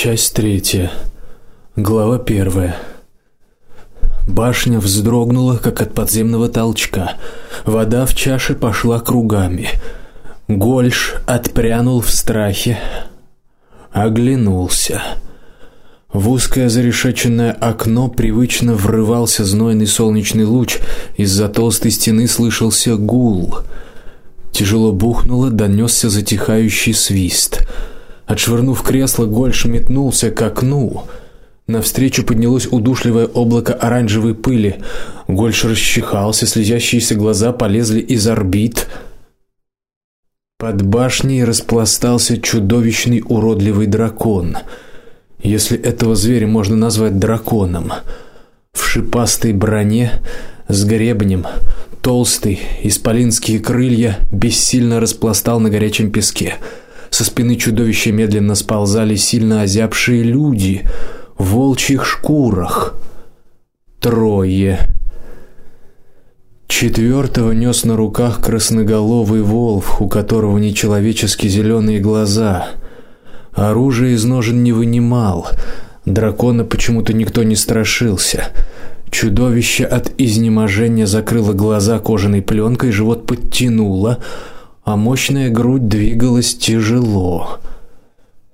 Часть третья. Глава первая. Башня вздрогнула, как от подземного толчка. Вода в чаше пошла кругами. Гольш отпрянул в страхе, оглянулся. В узкое зарешеченное окно привычно врывался знойный солнечный луч, из-за толстой стены слышался гул. Тяжело бухнуло, донесся затихающий свист. Отшвырнув кресло, Гольш метнулся к окну. Навстречу поднялось удушливое облако оранжевой пыли. Гольш расчихался, слезящиеся глаза полезли из орбит. Под башней распластался чудовищный уродливый дракон если этого зверя можно назвать драконом. В шипастой броне с гребнем, толстый, исполинские крылья бессильно распластал на горячем песке. Со спины чудовища медленно сползали сильно озябшие люди в волчьих шкурах. Трое. Четвертого нёс на руках красноголовый волк, у которого нечеловечески зеленые глаза. Оружие из ножен не вынимал. Дракона почему-то никто не страшился. Чудовище от изнеможения закрыло глаза кожаной пленкой, живот подтянуло, а мощная грудь двигалась тяжело.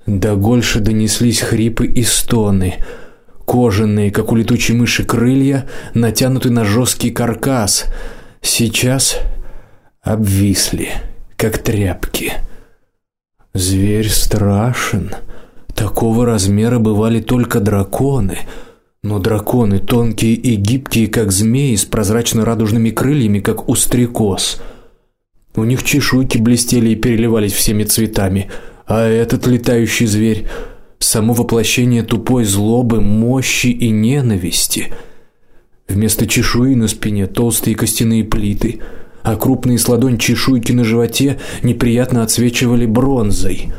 До Гольша донеслись хрипы и стоны. Кожаные, как у летучей мыши, крылья натянуты на жесткий каркас. Сейчас обвисли, как тряпки. Зверь страшен. Такого размера бывали только драконы. Но драконы тонкие и гибкие, как змеи с прозрачно-радужными крыльями, как у стрекоз. У них чешуйки блестели и переливались всеми цветами, а этот летающий зверь само воплощение тупой злобы, мощи и ненависти. Вместо чешуи на спине толстые костяные плиты, а крупные с ладонь чешуйки на животе неприятно отсвечивали бронзой.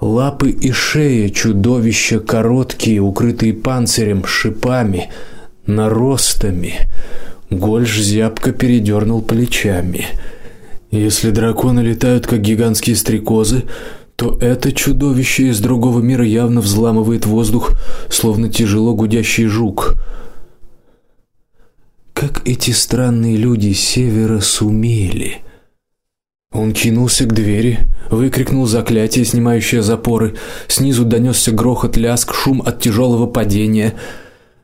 Лапы и шея чудовища короткие, укрытые панцирем, шипами, наростами. Гольш зябко передернул плечами. Если драконы летают как гигантские стрекозы, то это чудовище из другого мира явно взламывает воздух, словно тяжело гудящий жук. Как эти странные люди севера сумели? Он кинулся к двери, выкрикнул заклятие, снимающее запоры. Снизу донесся грохот, лязг, шум от тяжелого падения.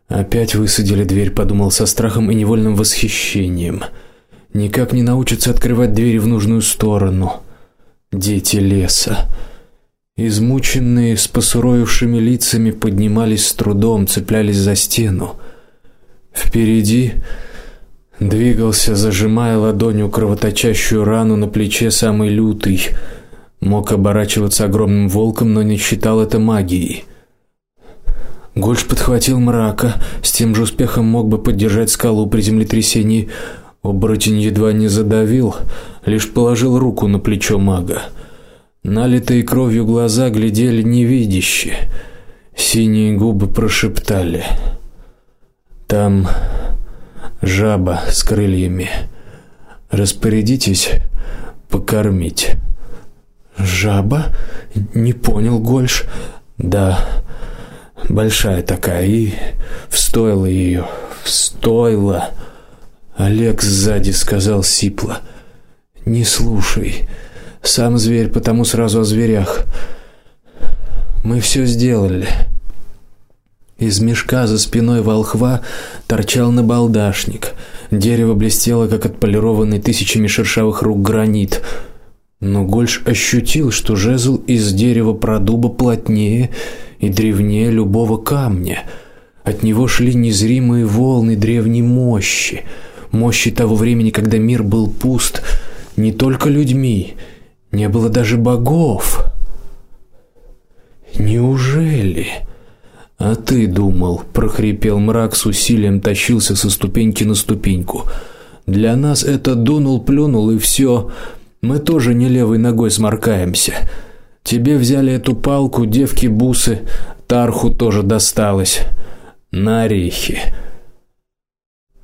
Опять высадили дверь, подумал со страхом и невольным восхищением. Никак не научатся открывать двери в нужную сторону. Дети леса. Измученные, с посуровевшими лицами поднимались с трудом, цеплялись за стену. Впереди двигался, зажимая ладонью кровоточащую рану на плече самый лютый. Мог оборачиваться огромным волком, но не считал это магией. Гольш подхватил мрака, с тем же успехом мог бы поддержать скалу при землетрясении. Оборотень едва не задавил, лишь положил руку на плечо мага. Налитые кровью глаза глядели невидяще. Синие губы прошептали: там жаба с крыльями. Распорядитесь покормить. Жаба? Не понял Гольш. Да. Большая такая и встоила ее, встоила. Олег сзади сказал сипло: "Не слушай. Сам зверь, потому сразу о зверях. Мы все сделали. Из мешка за спиной волхва торчал набалдашник. Дерево блестело, как отполированный тысячами шершавых рук гранит. Но Гольш ощутил, что жезл из дерева продуба плотнее и древнее любого камня. От него шли незримые волны древней мощи, мощи того времени, когда мир был пуст не только людьми, не было даже богов. Неужели? А ты думал, прохрипел мрак с усилием тащился со ступеньки на ступеньку. Для нас это дунул, плюнул и все. Мы тоже не левой ногой сморкаемся. Тебе взяли эту палку, девки бусы, Тарху тоже досталось. На орехи.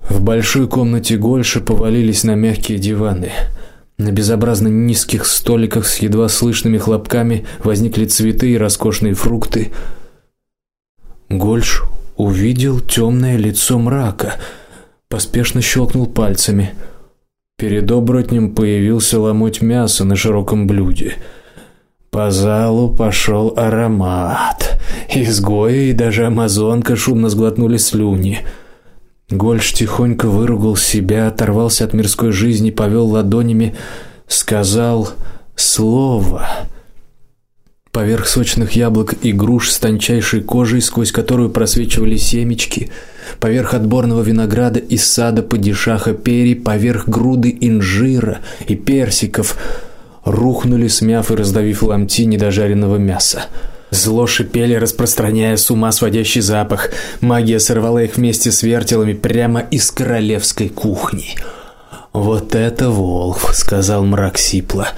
В большой комнате Гольша повалились на мягкие диваны. На безобразно низких столиках с едва слышными хлопками возникли цветы и роскошные фрукты. Гольш увидел темное лицо мрака, поспешно щелкнул пальцами. Перед оборотнем появился ломоть мяса на широком блюде. По залу пошел аромат. Изгои и даже амазонка шумно сглотнули слюни. Гольш тихонько выругал себя, оторвался от мирской жизни, повел ладонями, сказал слово. Поверх сочных яблок и груш с тончайшей кожей, сквозь которую просвечивали семечки, поверх отборного винограда из сада падишаха Пери, поверх груды инжира и персиков рухнули, смяв и раздавив ломти недожаренного мяса. Зло шипели, распространяя с ума сводящий запах. Магия сорвала их вместе с вертелами прямо из королевской кухни. Вот это волк, сказал мрак сипло.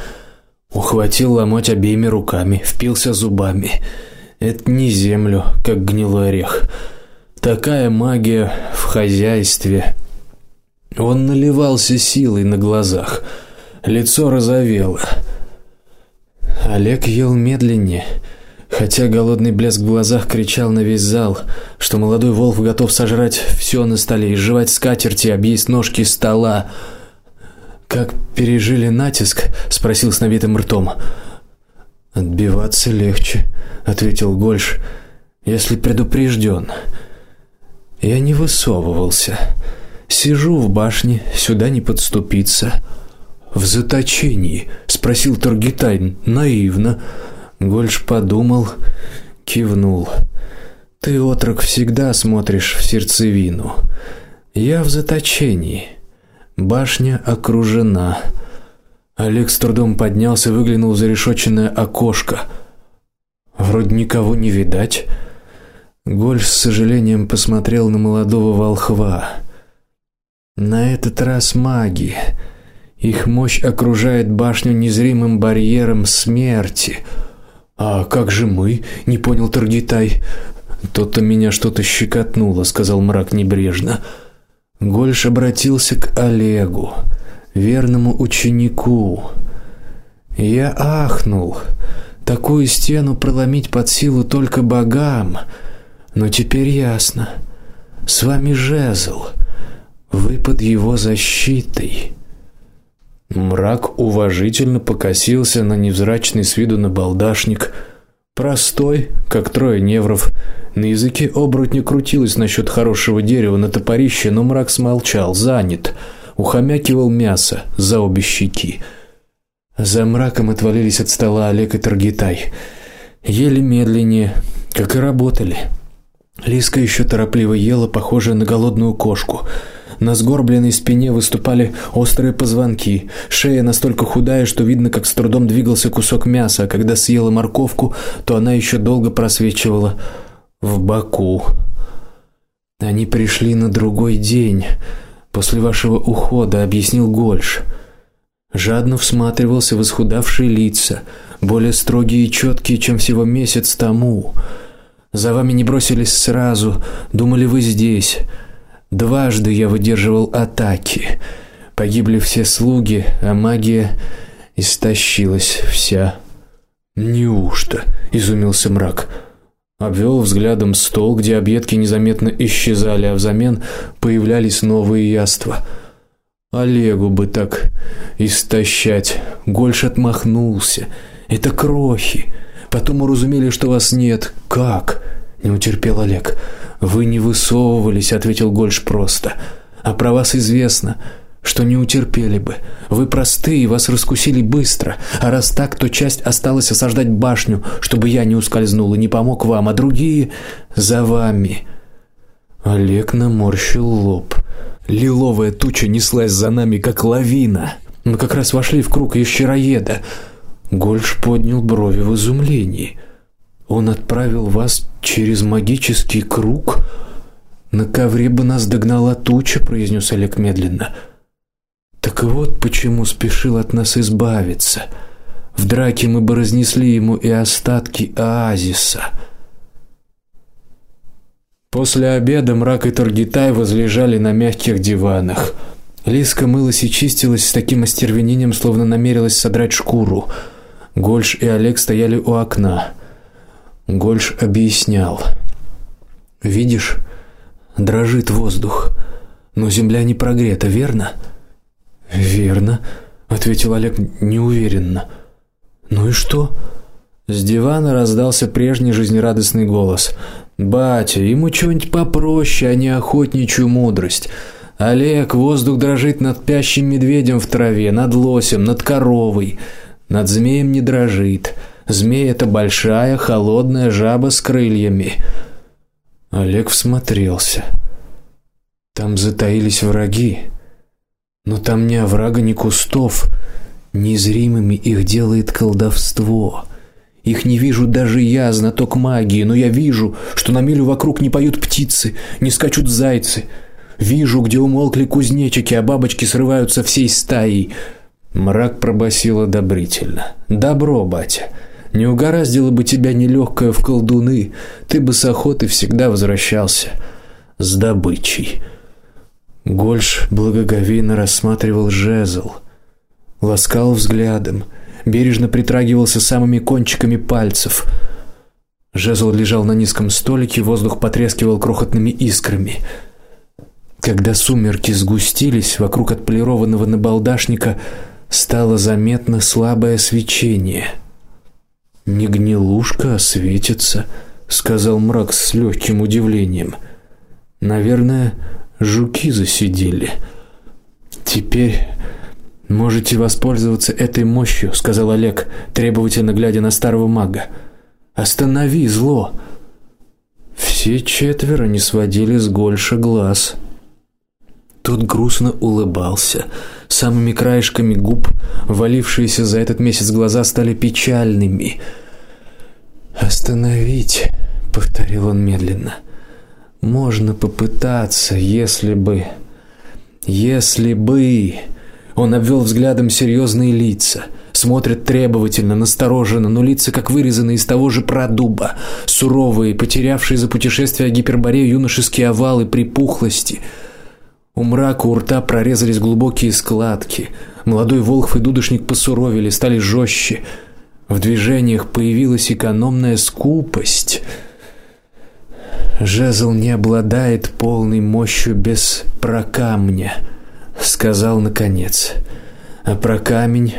Ухватил ломоть обеими руками, впился зубами. Это не землю, как гнилой орех. Такая магия в хозяйстве. Он наливался силой на глазах. Лицо розовело. Олег ел медленнее. Хотя голодный блеск в глазах кричал на весь зал, что молодой волк готов сожрать все на столе, изжевать скатерти, объесть ножки стола. Как пережили натиск? спросил с набитым ртом. Отбиваться легче, ответил Гольш. Если предупрежден. Я не высовывался. Сижу в башне, сюда не подступиться. В заточении, спросил Торгитай наивно. Гольш подумал, кивнул. Ты отрок всегда смотришь в сердцевину. Я в заточении. Башня окружена. Олег с трудом поднялся, выглянул в зарешоченное окошко. Вроде никого не видать. Гольш с сожалением посмотрел на молодого волхва. На этот раз маги. Их мощь окружает башню незримым барьером смерти. А как же мы? Не понял Таргитай. То-то меня что-то щекотнуло, сказал мрак небрежно. Гольш обратился к Олегу, верному ученику. Я ахнул. Такую стену проломить под силу только богам. Но теперь ясно. С вами жезл. Вы под его защитой. Мрак уважительно покосился на невзрачный с виду набалдашник, простой, как трое невров. На языке оборотня крутилось насчет хорошего дерева на топорище, но мрак смолчал, занят, ухомякивал мясо за обе щеки. За мраком отвалились от стола Олег и Таргитай. Ели медленнее, как и работали. Лиска еще торопливо ела, похожая на голодную кошку. На сгорбленной спине выступали острые позвонки. Шея настолько худая, что видно, как с трудом двигался кусок мяса, а когда съела морковку, то она еще долго просвечивала в боку. Они пришли на другой день после вашего ухода, объяснил Гольш. Жадно всматривался в исхудавшие лица, более строгие и четкие, чем всего месяц тому. За вами не бросились сразу, думали вы здесь. Дважды я выдерживал атаки. Погибли все слуги, а магия истощилась вся. Неужто? изумился мрак. Обвел взглядом стол, где объедки незаметно исчезали, а взамен появлялись новые яства. Олегу бы так истощать. Гольш отмахнулся. Это крохи. Потом уразумели, что вас нет. Как? Не утерпел Олег. Вы не высовывались, ответил Гольш просто. А про вас известно, что не утерпели бы. Вы простые, вас раскусили быстро. А раз так, то часть осталась осаждать башню, чтобы я не ускользнул и не помог вам, а другие за вами. Олег наморщил лоб. Лиловая туча неслась за нами как лавина. Мы как раз вошли в круг ищероеда. Гольш поднял брови в изумлении. Он отправил вас через магический круг? На ковре бы нас догнала туча, произнес Олег медленно. Так вот почему спешил от нас избавиться. В драке мы бы разнесли ему и остатки оазиса. После обеда мрак и Торгитай возлежали на мягких диванах. Лиска мылась и чистилась с таким остервенением, словно намерилась содрать шкуру. Гольш и Олег стояли у окна. Гольш объяснял: "Видишь, дрожит воздух, но земля не прогрета, верно?" "Верно", ответил Олег неуверенно. "Ну и что?" С дивана раздался прежний жизнерадостный голос. Батя, ему что-нибудь попроще, а не охотничью мудрость. Олег, воздух дрожит над спящим медведем в траве, над лосем, над коровой. Над змеем не дрожит. Змей это большая, холодная жаба с крыльями. Олег всмотрелся. Там затаились враги. Но там ни оврага, ни кустов. Незримыми их делает колдовство. Их не вижу даже я, знаток магии, но я вижу, что на милю вокруг не поют птицы, не скачут зайцы. Вижу, где умолкли кузнечики, а бабочки срываются всей стаей. Мрак пробасил одобрительно. Добро, батя. Не угораздило бы тебя нелегкое в колдуны, ты бы с охоты всегда возвращался с добычей. Гольш благоговейно рассматривал жезл, ласкал взглядом бережно притрагивался самыми кончиками пальцев. Жезл лежал на низком столике, воздух потрескивал крохотными искрами. Когда сумерки сгустились, вокруг отполированного набалдашника стало заметно слабое свечение. Не гнилушка, а светится, сказал мрак с легким удивлением. Наверное, жуки засидели. Теперь Можете воспользоваться этой мощью, сказал Олег, требовательно глядя на старого мага. Останови зло. Все четверо не сводили с Гольша глаз. Тот грустно улыбался. Самыми краешками губ, валившиеся за этот месяц глаза стали печальными. Остановить, повторил он медленно. Можно попытаться, если бы если бы он обвел взглядом серьезные лица, смотрят требовательно, настороженно, но лица как вырезаны из того же продуба, суровые, потерявшие за путешествие Гиперборею юношеские овалы припухлости. У мрака у рта прорезались глубокие складки. Молодой волхв и дудошник посуровели, стали жестче. В движениях появилась экономная скупость. Жезл не обладает полной мощью без прокамня сказал наконец. А про камень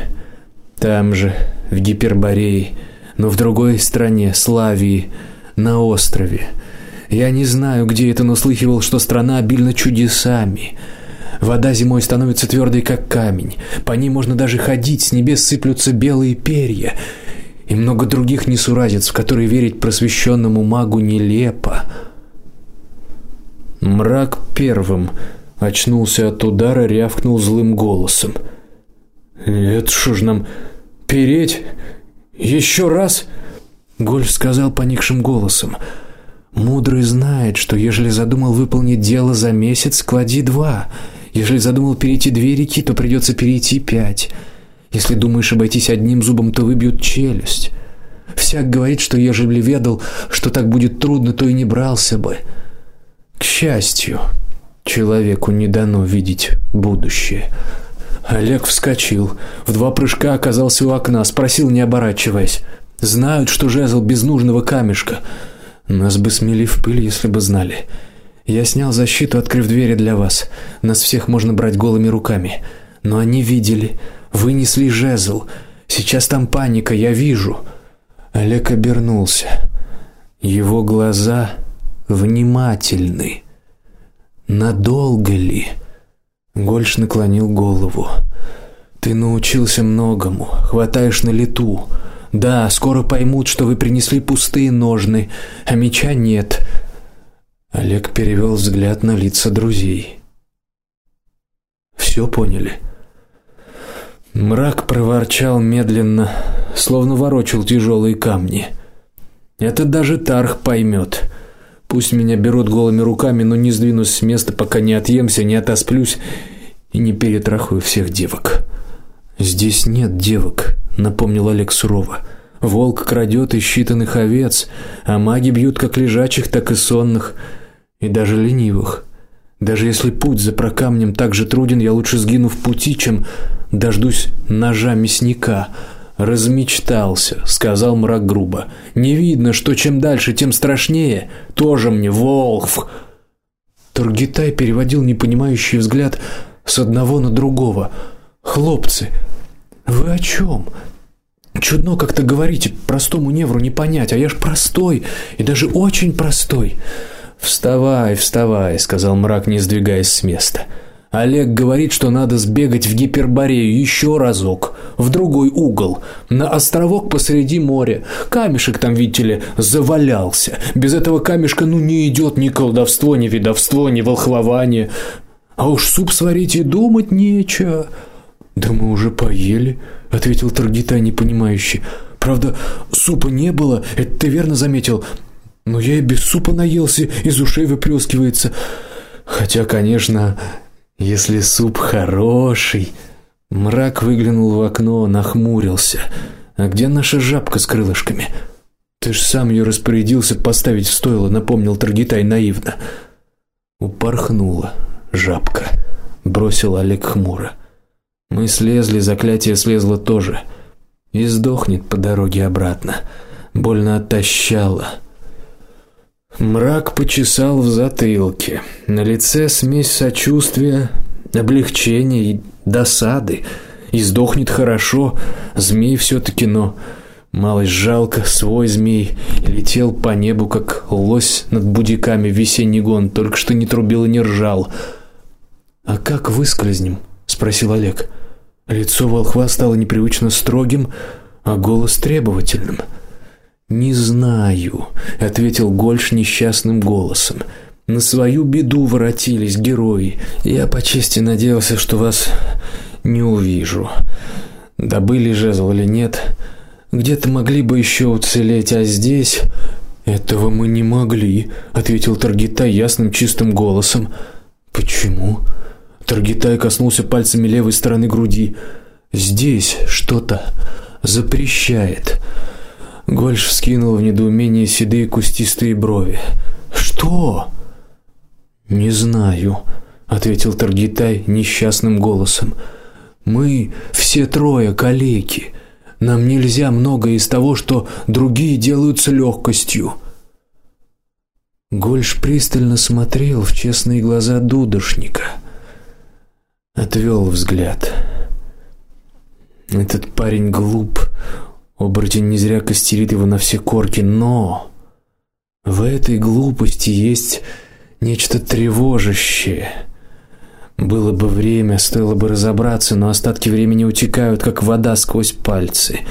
там же, в Гиперборее, но в другой стране, Славии, на острове. Я не знаю, где это, но слыхивал, что страна обильна чудесами. Вода зимой становится твердой, как камень. По ней можно даже ходить, с небес сыплются белые перья. И много других несуразиц, в которые верить просвещенному магу нелепо. Мрак первым Очнулся от удара, рявкнул злым голосом. "Это что ж нам переть еще раз?" Гольф сказал поникшим голосом. Мудрый знает, что ежели задумал выполнить дело за месяц, клади два. Ежели задумал перейти две реки, то придется перейти пять. Если думаешь обойтись одним зубом, то выбьют челюсть. Всяк говорит, что ежели ведал, что так будет трудно, то и не брался бы. К счастью, Человеку не дано видеть будущее. Олег вскочил, в два прыжка оказался у окна, спросил, не оборачиваясь: "Знают, что жезл без нужного камешка. Нас бы смели в пыль, если бы знали. Я снял защиту, открыв двери для вас. Нас всех можно брать голыми руками, но они видели, вынесли жезл. Сейчас там паника, я вижу". Олег обернулся. Его глаза внимательны. Надолго ли? Гольш наклонил голову. Ты научился многому, хватаешь на лету. Да, скоро поймут, что вы принесли пустые ножны, а меча нет. Олег перевел взгляд на лица друзей. Все поняли. Мрак проворчал медленно, словно ворочал тяжелые камни. Это даже Тарх поймет. Пусть меня берут голыми руками, но не сдвинусь с места, пока не отъемся, не отосплюсь и не перетрахаю всех девок. Здесь нет девок, напомнил Олег сурово. Волк крадет из считанных овец, а маги бьют как лежачих, так и сонных, и даже ленивых. Даже если путь за прокамнем так же труден, я лучше сгину в пути, чем дождусь ножа мясника. Размечтался, сказал мрак грубо. Не видно, что чем дальше, тем страшнее. Тоже мне волк. Тургитай переводил непонимающий взгляд с одного на другого. Хлопцы, вы о чем? Чудно как-то говорите, простому невру не понять, а я ж простой и даже очень простой. Вставай, вставай, сказал мрак, не сдвигаясь с места. Олег говорит, что надо сбегать в Гиперборею еще разок, в другой угол, на островок посреди моря. Камешек там, видите ли, завалялся. Без этого камешка ну не идет ни колдовство, ни ведовство, ни волхвование. А уж суп сварить и думать нечего. Да мы уже поели, ответил Таргита непонимающе. Правда, супа не было, это ты верно заметил. Но я и без супа наелся, из ушей выплескивается. Хотя, конечно, если суп хороший. Мрак выглянул в окно, нахмурился. А где наша жабка с крылышками? Ты ж сам ее распорядился поставить в стойло, напомнил Таргитай наивно. Упорхнула жабка, бросил Олег хмуро. Мы слезли, заклятие слезло тоже. И сдохнет по дороге обратно. Больно оттащало. Мрак почесал в затылке. На лице смесь сочувствия, облегчения и досады. И сдохнет хорошо, змей все таки но малость жалко, свой змей летел по небу как лось над будиками весенний гон, только что не трубил и не ржал. А как выскользнем? спросил Олег. Лицо волхва стало непривычно строгим, а голос требовательным. Не знаю, ответил Гольш несчастным голосом. На свою беду воротились герои. Я по чести надеялся, что вас не увижу. Добыли жезл или нет? Где-то могли бы еще уцелеть, а здесь этого мы не могли, ответил Таргитай ясным чистым голосом. Почему? Таргитай коснулся пальцами левой стороны груди. Здесь что-то запрещает. Гольш вскинул в недоумении седые кустистые брови. Что? Не знаю, ответил Таргитай несчастным голосом. Мы все трое калеки. Нам нельзя многое из того, что другие делают с легкостью. Гольш пристально смотрел в честные глаза дудошника. Отвел взгляд. Этот парень глуп. Оборотень не зря костерит его на все корки, но в этой глупости есть нечто тревожащее. Было бы время, стоило бы разобраться, но остатки времени утекают, как вода сквозь пальцы.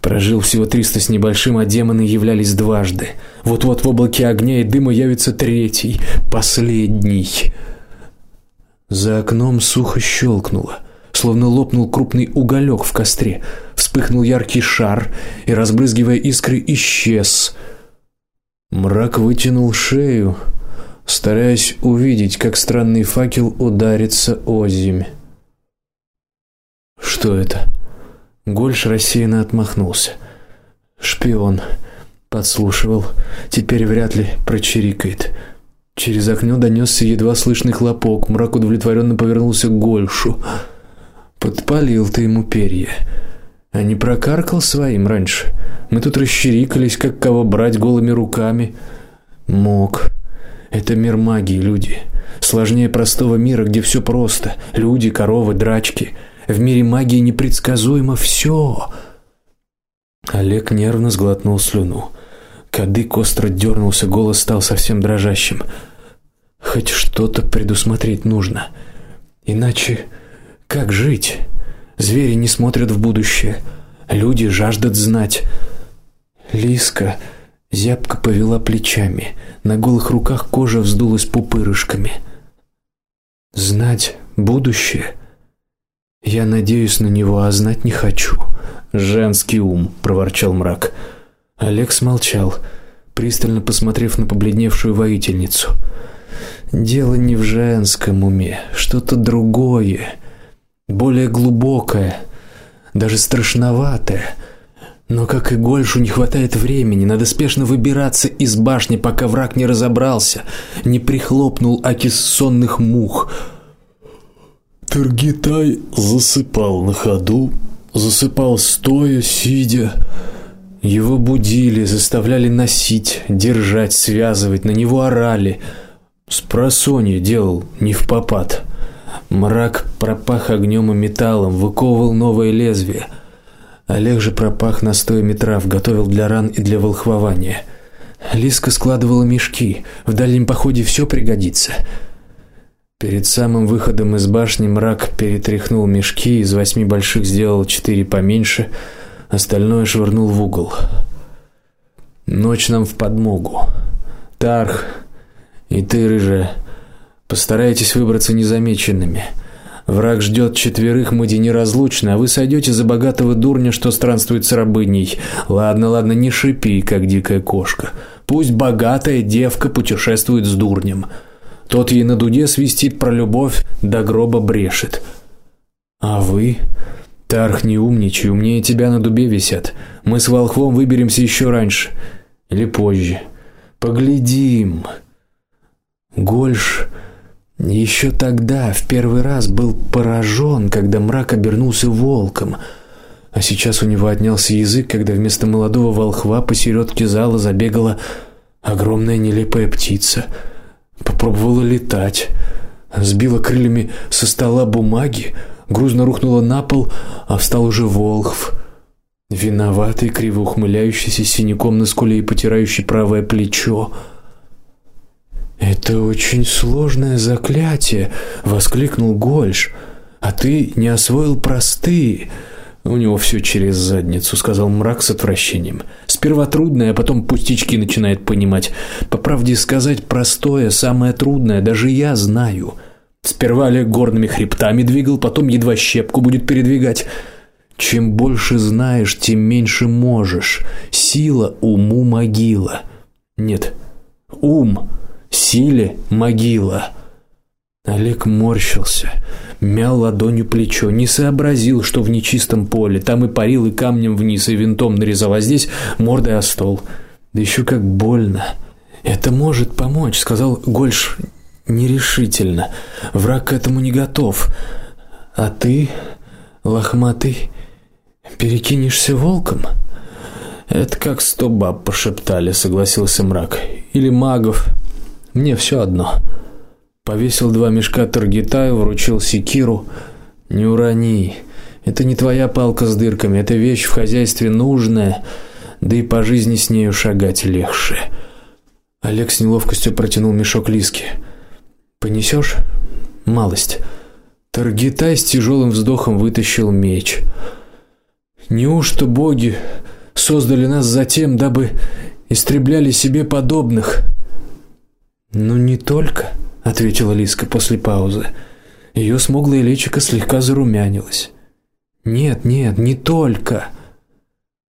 Прожил всего триста с небольшим, а демоны являлись дважды. Вот-вот в облаке огня и дыма явится третий, последний. За окном сухо щелкнуло словно лопнул крупный уголек в костре. Вспыхнул яркий шар и разбрызгивая искры исчез. Мрак вытянул шею, стараясь увидеть, как странный факел ударится о земь. Что это? Гольш рассеянно отмахнулся. Шпион подслушивал, теперь вряд ли прочирикает. Через окно донесся едва слышный хлопок. Мрак удовлетворенно повернулся к Гольшу. Подпалил ты ему перья. А не прокаркал своим раньше. Мы тут расчирикались, как кого брать голыми руками. Мог. Это мир магии, люди. Сложнее простого мира, где все просто: люди, коровы, драчки. В мире магии непредсказуемо все. Олег нервно сглотнул слюну. Кадык остро дернулся, голос стал совсем дрожащим. Хоть что-то предусмотреть нужно. Иначе как жить? Звери не смотрят в будущее, люди жаждут знать. Лиска зябко повела плечами, на голых руках кожа вздулась пупырышками. Знать будущее? Я надеюсь на него, а знать не хочу. Женский ум, проворчал мрак. Олег смолчал, пристально посмотрев на побледневшую воительницу. Дело не в женском уме, что-то другое более глубокое, даже страшноватое. Но как и Гольшу не хватает времени, надо спешно выбираться из башни, пока враг не разобрался, не прихлопнул окис сонных мух. Таргитай засыпал на ходу, засыпал стоя, сидя. Его будили, заставляли носить, держать, связывать, на него орали. С просонья делал не в попад. Мрак пропах огнем и металлом, выковывал новое лезвие. Олег же пропах настоями трав, готовил для ран и для волхвования. Лиска складывала мешки. В дальнем походе все пригодится. Перед самым выходом из башни мрак перетряхнул мешки, из восьми больших сделал четыре поменьше, остальное швырнул в угол. Ночь нам в подмогу. Тарх и ты, рыжая, постарайтесь выбраться незамеченными. Враг ждет четверых, мы неразлучны, а вы сойдете за богатого дурня, что странствует с рабыней. Ладно, ладно, не шипи, как дикая кошка. Пусть богатая девка путешествует с дурнем. Тот ей на дуде свистит про любовь, до гроба брешет. А вы, Тарх, не умничай, умнее тебя на дубе висят. Мы с волхвом выберемся еще раньше или позже. Поглядим. Гольш еще тогда в первый раз был поражен, когда мрак обернулся волком. А сейчас у него отнялся язык, когда вместо молодого волхва посередке зала забегала огромная нелепая птица. Попробовала летать, сбила крыльями со стола бумаги, грузно рухнула на пол, а встал уже волхв. Виноватый, криво ухмыляющийся синяком на скуле и потирающий правое плечо. Это очень сложное заклятие, воскликнул Гольш. А ты не освоил простые. У него все через задницу, сказал мрак с отвращением. Сперва трудное, а потом пустячки начинает понимать. По правде сказать, простое самое трудное, даже я знаю. Сперва Олег горными хребтами двигал, потом едва щепку будет передвигать. Чем больше знаешь, тем меньше можешь. Сила уму могила. Нет. Ум силе могила. Олег морщился, мял ладонью плечо, не сообразил, что в нечистом поле, там и парил и камнем вниз, и винтом нарезал, а здесь мордой о стол. Да еще как больно. Это может помочь, сказал Гольш нерешительно. Враг к этому не готов. А ты, лохматый, перекинешься волком? Это как сто баб пошептали, согласился мрак. Или магов. Мне все одно. Повесил два мешка таргитаю, вручил секиру. Не урони. Это не твоя палка с дырками, это вещь в хозяйстве нужная, да и по жизни с нею шагать легче. Олег с неловкостью протянул мешок Лиски. Понесешь? Малость. Таргитай с тяжелым вздохом вытащил меч. Неужто боги создали нас затем, дабы истребляли себе подобных? Ну не только, ответила Лиска после паузы. Ее смуглое личико слегка зарумянилось. Нет, нет, не только.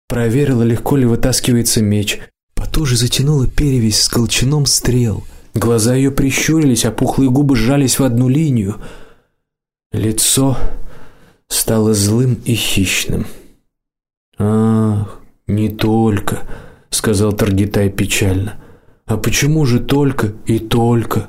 Проверила, легко ли вытаскивается меч. Потуже затянула перевязь с колчаном стрел. Глаза ее прищурились, а пухлые губы сжались в одну линию. Лицо стало злым и хищным. Ах, не только, сказал Таргитай печально. А почему же только и только?